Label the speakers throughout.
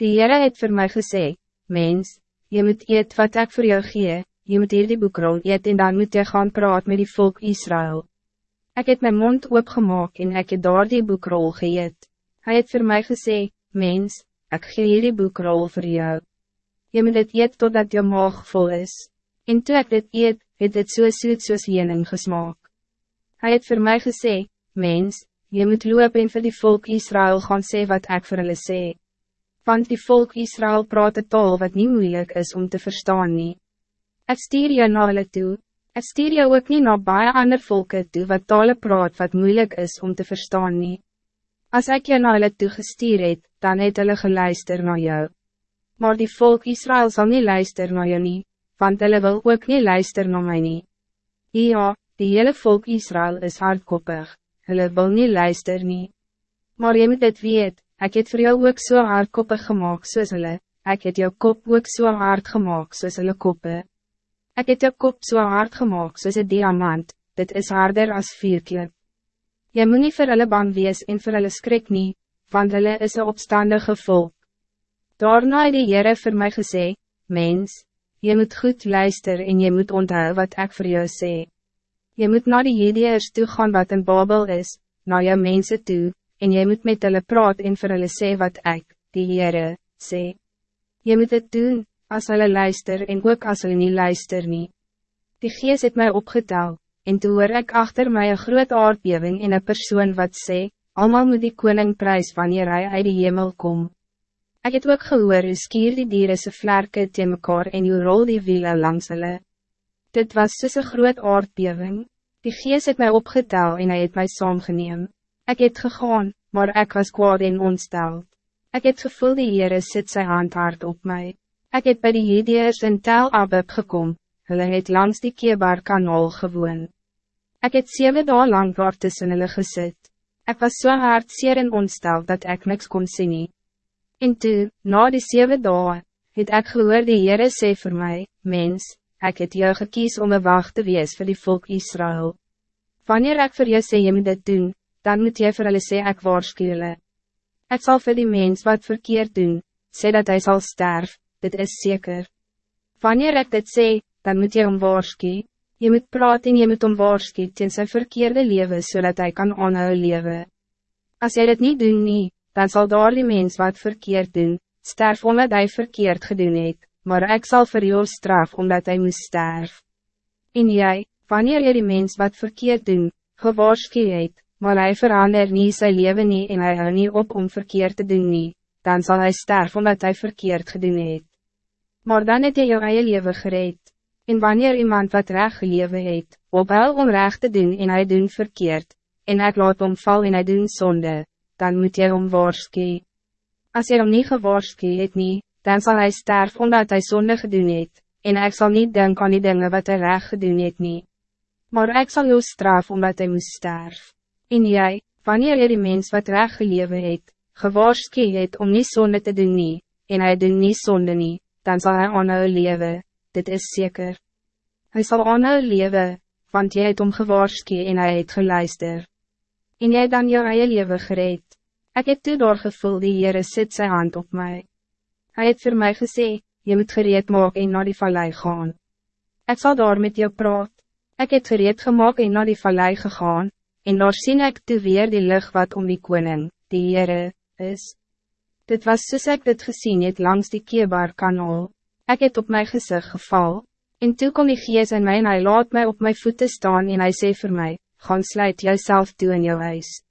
Speaker 1: Die Heere het voor mij gesê, Mens, je moet eet wat ik voor jou gee, je moet hier die boekrol eet en dan moet je gaan praat met die volk Israël. Ik het mijn mond opgemaak en ik het daar die boekrol geëet. Hij het voor mij gesê, Mens, ik gee hier die boekrol voor jou. Je moet het eet totdat je maag vol is. En toe ek dit eet, het het so soet soos jening gesmaak. Hij het voor mij gesê, Mens, je moet loop en vir die volk Israël gaan sê wat ik voor hulle sê. Want die volk Israël praat een taal wat niet moeilijk is om te verstaan nie. Ek stuur jou na hulle toe, ek stuur jou ook niet na baie ander volke toe wat tale praat wat moeilijk is om te verstaan nie. As ek jou na hulle toe gestuur het, dan het hulle geluister na jou. Maar die volk Israël zal niet luister na jou nie, want hulle wil ook niet luister na my nie. Ja, die hele volk Israël is hardkoppig hulle wil nie luister nie. Maar jy moet dit weet, ek het voor jou ook so hard koppig gemaakt soos hulle, ek het jou kop ook so hard gemaakt soos hulle koppe. Ek het jou kop so hard gemaakt soos een diamant, dit is harder als vierklip. Jy moet nie vir hulle bang wees en vir hulle skrik nie, want hulle is een opstandige volk. Daarna het die Heere vir my gesê, mens, je moet goed luisteren en je moet onthou wat ik voor jou zeg. Je moet naar die Hedeers toe gaan wat in Babel is, naar jou mensen toe, en je moet met hulle praat en vir hulle sê wat ik, die Heere, sê. Je moet het doen, als hulle luister en ook als hulle niet luister nie. Die gees het mij opgetel, en toe hoor ek achter mij een groot aardbeving en een persoon wat sê, allemaal moet die koning prijs wanneer hij uit die hemel kom. Ik het ook gehoor hoe skier die dieren se vlerke te mekaar en hoe rol die wiele langs hulle. Dit was soos een groot aardbeving. Die gees het mij opgetel en hij het mij saamgeneem. Ik het gegaan, maar ik was kwaad en ontsteld. Ik het gevoel die Heere sit sy hand hard op mij. Ik het bij die Hedeers in Tel Abib gekom, hulle het langs die Kebar kanaal gewoon. Ik het zeven dagen lang daar tussen hulle gesit. Ik was zo so hard zeer en ontsteld dat ik niks kon zien. En toe, na die zeven dagen, het ik gehoor die Heere sê voor mij, mens, ik het jou gekies om een wacht te wees voor die volk Israël. Wanneer ik voor jou sê jy moet dit doen, dan moet jy vir hulle sê ek waarschuwele. Ek sal vir die mens wat verkeerd doen, sê dat hij zal sterf, dit is zeker. Wanneer ik dit sê, dan moet jy om waarschuw, jy moet praat en jy moet om waarschuw teen sy verkeerde leven zodat hij kan aanhou leven. Als jy dit niet doen nie, dan zal daar die mens wat verkeerd doen, sterf omdat hij verkeerd gedoen het maar ik zal voor jou straf omdat hij moest sterven. En jij, wanneer je die mens wat verkeerd doen, gewaarschuwd het, maar hij verander niet zijn leven niet en hij hou niet op om verkeerd te doen nie, dan zal hij sterven omdat hij verkeerd gedoen het. Maar dan het jy jou eie leven gereed. En wanneer iemand wat recht gelewe het, ophou om recht te doen en hij doen verkeerd, en ek laat hom val en hij doen zonde, dan moet jy om waarschuwen. Als jy hom nie gewaarschuwd het nie, dan zal hij sterven omdat hij zonde gedoen het, en ik zal niet denken aan die dingen wat hij recht gedoen het nie. Maar ik zal jou straf omdat hij moest sterven. En jij, wanneer je die mens wat recht gelewe het, gewaarskie het om niet zonde te doen nie, en hij doen niet zonde nie, dan zal hij aanhou lewe, dit is zeker. Hij zal aanhou lewe, want jy het om gewaarskie en hij het geluister. En jij dan jou eie lewe gereed. Ik heb toe doorgevoel die Heere sit sy hand op mij. Hij het voor mij gezegd, je moet gereed maken en naar die vallei gaan. Ik zal daar met jou praat. Ik het gereed gemaakt en naar die vallei gegaan, en daar sien ik toe weer die lucht wat om die koning, die Heere, is. Dit was soos ek dit gezien het langs die keebar kanaal. Ik het op mijn gezicht geval, en toe kom die gees in my en hy laat mij op mijn voeten staan en hij sê voor mij, gaan sluit jouself toe in jou huis.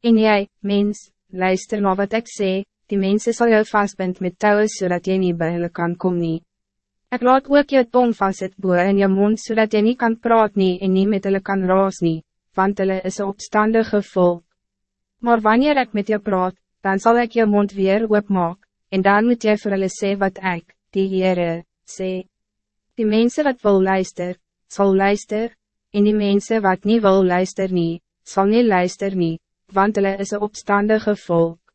Speaker 1: En jij, mens, luister naar wat ik zeg die mensen zal jou vastbind met touwen zodat je niet bij hulle kan komen. Ik laat ook je tong vast het boe in je mond zodat je niet kan praat nie en niet met hulle kan raas nie, want hulle is een opstandige volk. Maar wanneer ik met je praat, dan zal ik je mond weer opmaak, en dan moet jy vir hulle sê wat ik, die Heere, sê. Die mensen wat wil luister, zal luister, en die mensen wat niet wil luister nie, zal niet luister nie, want hulle is een opstandige volk.